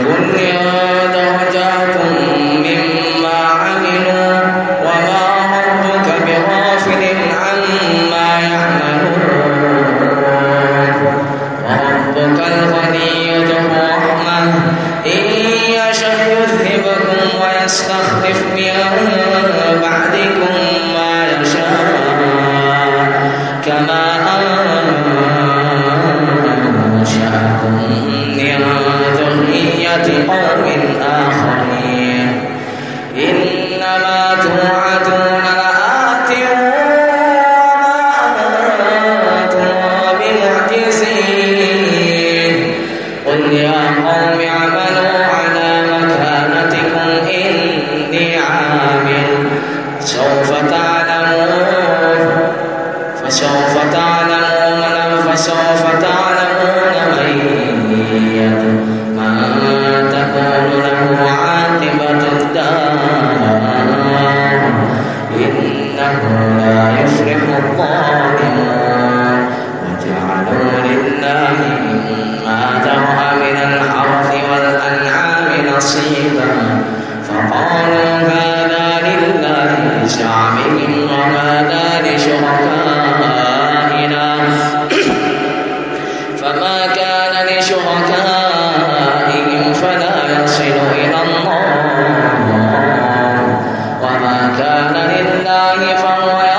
punya الله فهو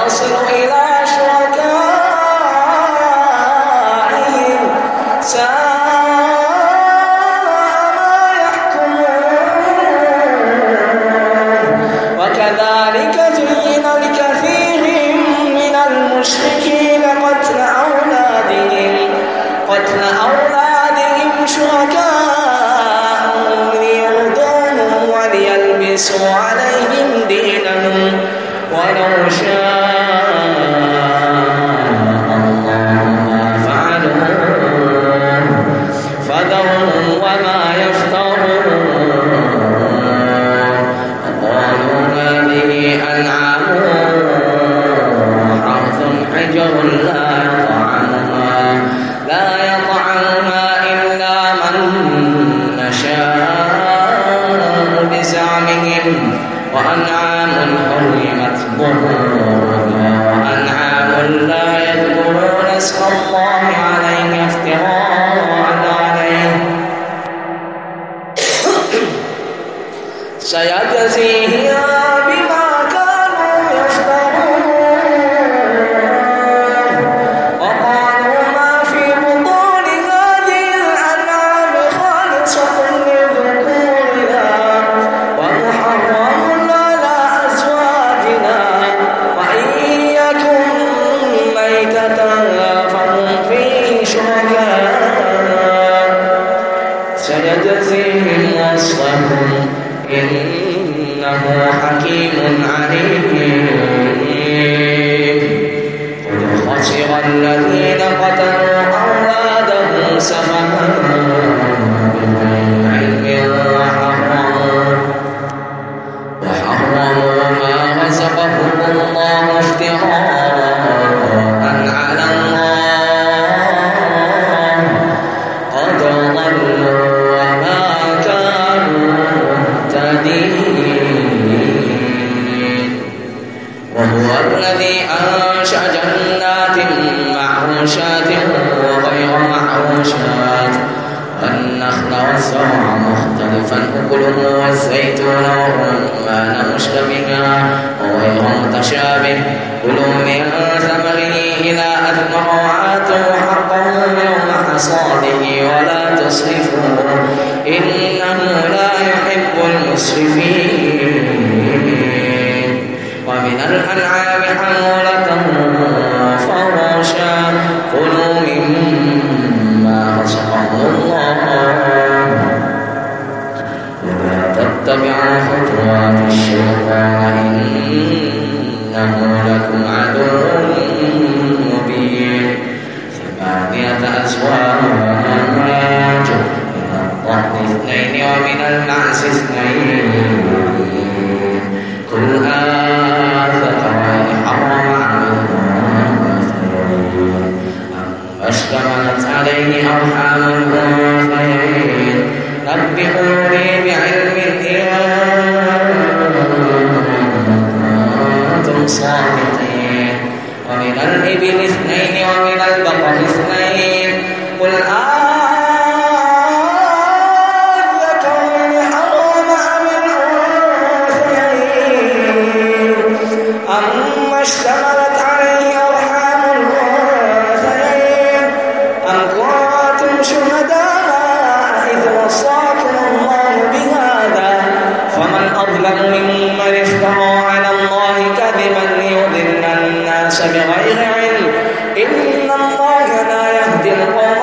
سنجزيهم وصفهم إنه حكيم عليم. قد خسر الذين قتلوا أولادهم سفها والزيتون والرمان مشتبها وغير متشابه كلوا من ثمره إذا أثمر وآتوا حقه يوم حصاده ولا تصرفوا إنه لا يحب المسرفين ومن الأنعام حمولة اثنين ومن المعز اثنين كل اشتملت عليه أرحام الأنثيين نبئوني وبالوالدين إحسانا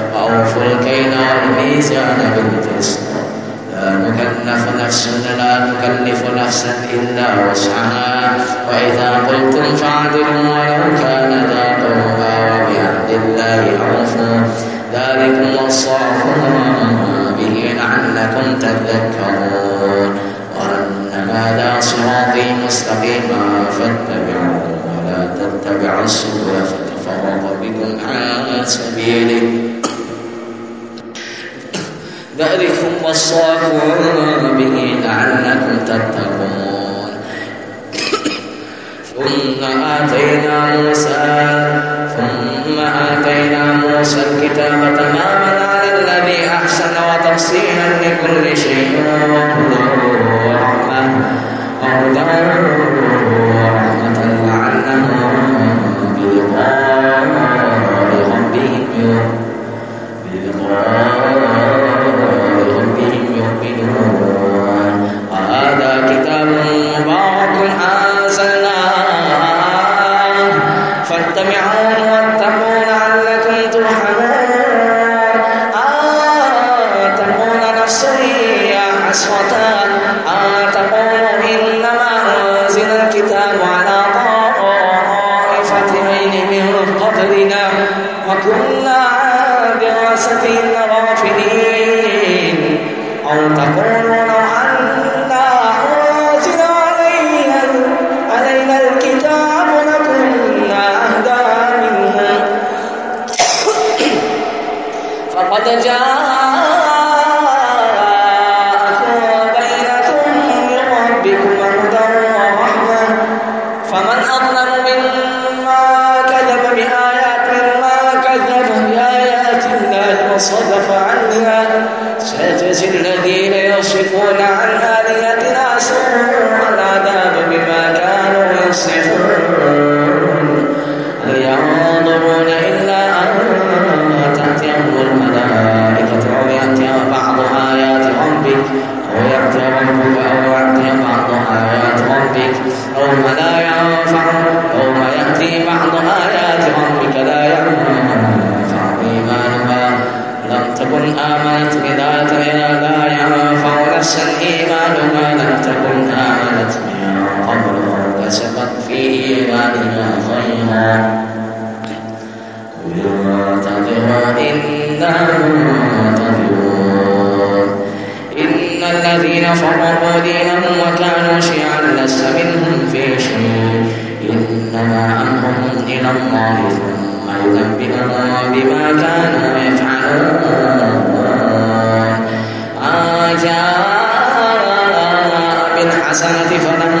وأوفوا الكيل والميزان بالقسط. لا نكلف نفس لا نكلف نفسا إلا وسعها. وإذا قلتم فاعدلوا ولو كان ذا قربى وبعهد الله أوفوا ذلكم وصاكم به لعلكم تذكرون. وأن هذا صراطي مستقيما فاتبعوه ولا تتبعوا السبل فتفرق بكم عن سبيله. ذلكم وصاكم به لعلكم تتقون. ثم آتينا موسى ثم آتينا موسى الكتاب تماما على الذي أحسن وتفصيلا لكل شيء وهدى ورحمة ورحمة يجتمعان صدف عنها سنجزي الذين يصفون عن آلهتنا ينفرون إن الذين فرقوا دينهم وكانوا شيعا لست منهم في شيء. إنما أمرهم إلى الله ثم ينبئهم بما كانوا يفعلون. آه بالحسنة فله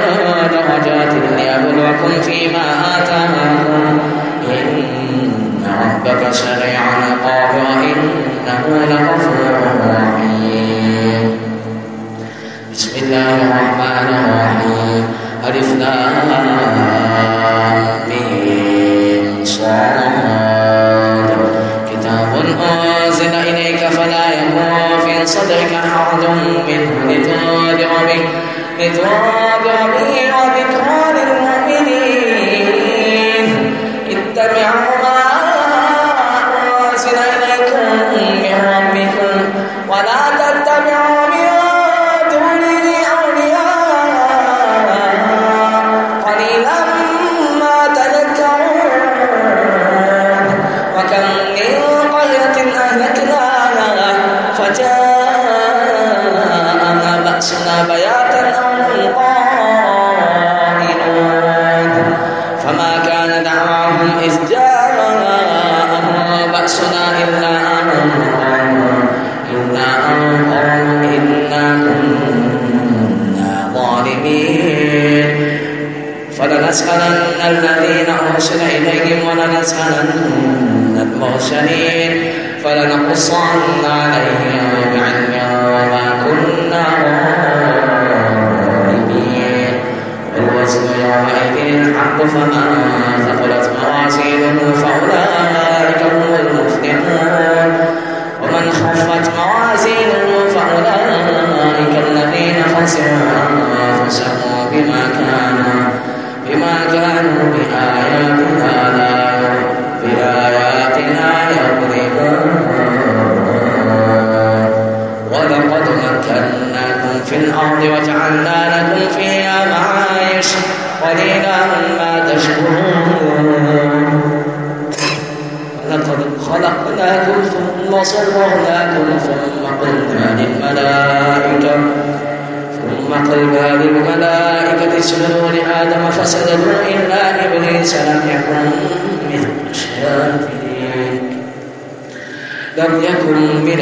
العقاب وإنه لغفور رحيم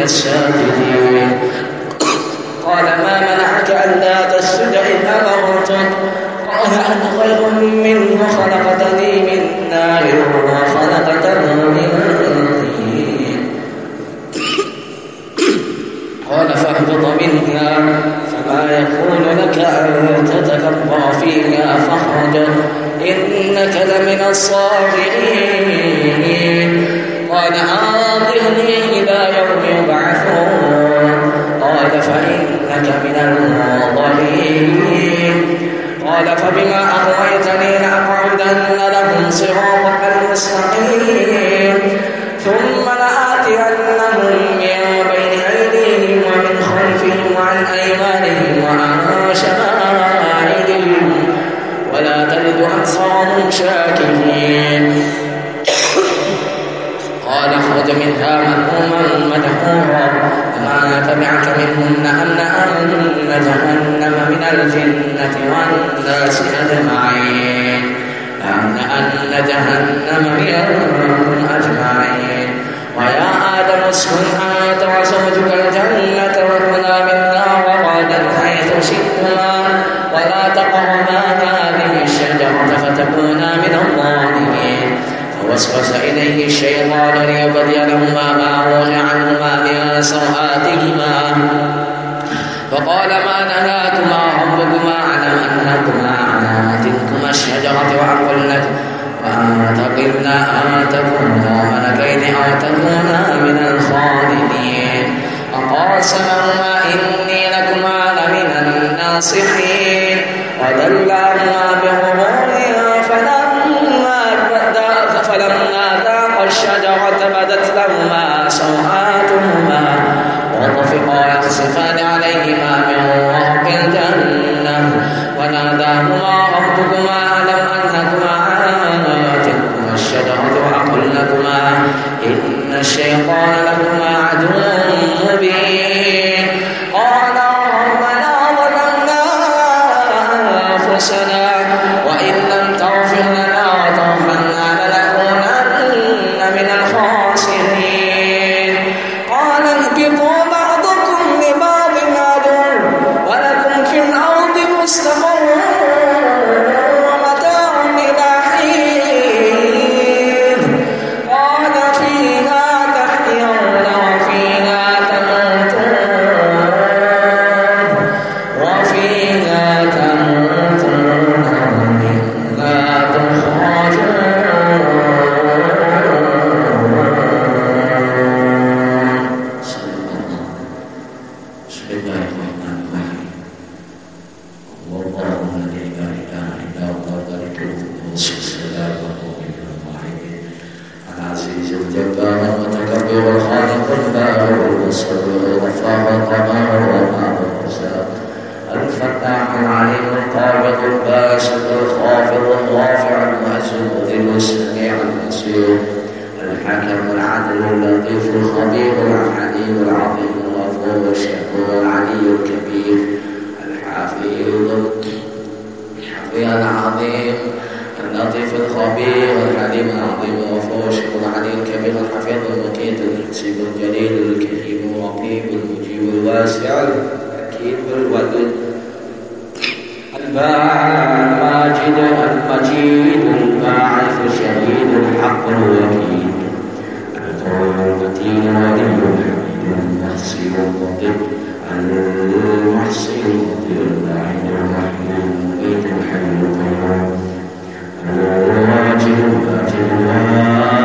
shall be منها مذموما مدحورا وما تبعت منهن أن أن جهنم من الجنة والناس أجمعين. أن أن جهنم من أجمعين. ويا آدم اسكن أنت وزوجك الجنة وكلا منا وغدا حيث شئتما. قال لهما ما روي عنهما من سوآتهما فقال ما نهاكما ربكما على أنكما على تلكما الشجرة وأن تقلنا أن تكونا ملكين أو تكونا من الخالدين. فقاسمهما إني لكما لمن الناصحين. ودلّا البصير الحكم العدل اللطيف الخبير الحليم العظيم الغفور الشكور العلي الكبير. الحفيظ الحفيظ العظيم اللطيف الخبير الحليم العظيم الغفور الشكور العلي الكبير الحفيظ المكيد المحسب الجليل الكريم الرقيب المجيب الواسع الحكيم الودود الماجد المجيد الباعث الشهيد الحق الوكيل القوي المتين ولي الحميد المحصي المطيب المحصي المطيب الباعد الرحيم المميت الحي القيوم الواجب الواجب الواحد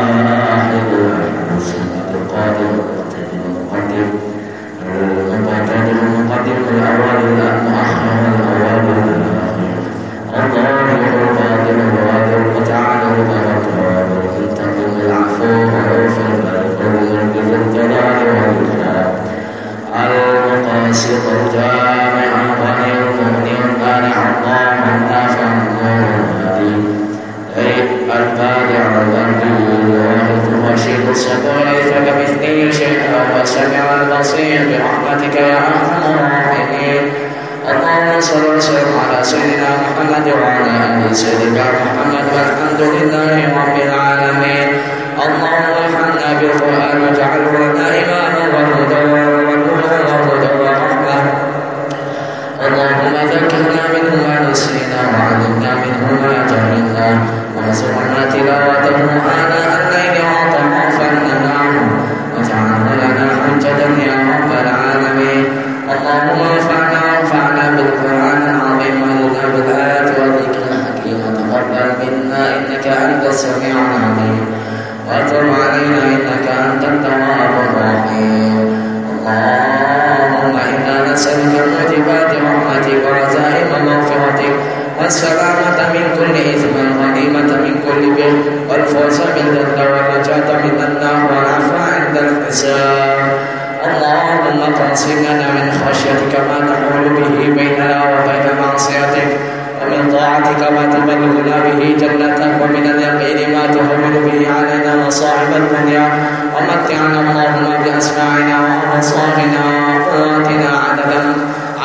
ما تبلغنا به جنتك ومن اليقين ما تهون به علينا مصاعب الدنيا ومتعنا اللهم بأسماعنا وأبصارنا وقواتنا عددا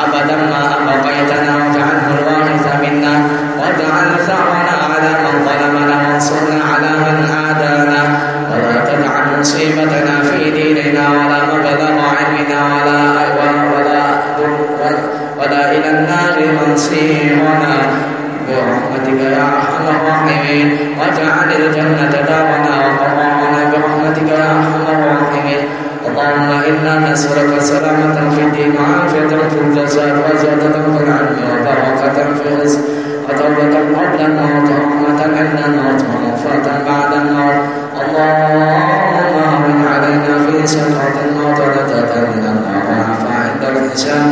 عبدا ما أبقيتنا واجعله الوارث منا واجعل ثأرنا على من ظلمنا وانصرنا على من عادانا ولا تجعل مصيبتنا في ديننا ولا مبلغ علمنا ولا ولا ولا, ولا إلى النار مصيرنا برحمتك يا أرحم الراحمين. واجعل الجنة دارنا وقرارنا برحمتك يا أرحم الراحمين. اللهم إنا نسألك سلامة في الدين وعافية في الجسد وزيادة في العلم وبركة في الرزق وتوبة قبل الموت ورحمه عند الموت ومغفرة بعد الموت. اللهم هون علينا في سكرة الموت ونجاة من النار عند الحساب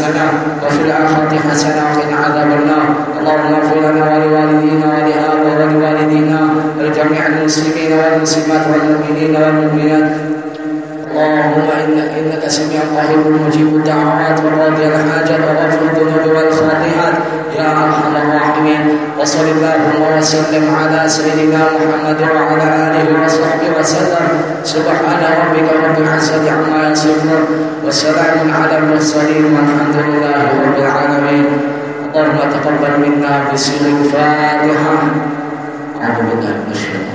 حسنة وفي الآخرة حسنة وقنا عذاب النار. اللهم اغفر لنا ولوالدينا ولآبائنا ولوالدينا ولجميع المسلمين والمسلمات والمؤمنين والمؤمنات. اللهم إن إنك سميع قريب مجيب الدعوات وراضي الحاجات وغفر الذنوب والخطيئات يا أرحم الراحمين. وصل اللهم وسلم على سيدنا محمد وعلى آله وصحبه وسلم. سبحان ربك رب العزة عما يصفون وسلام على المرسلين والحمد لله رب العالمين. اللهم تقبل منا بسر الفاتحة. أعوذ بالله من الشيطان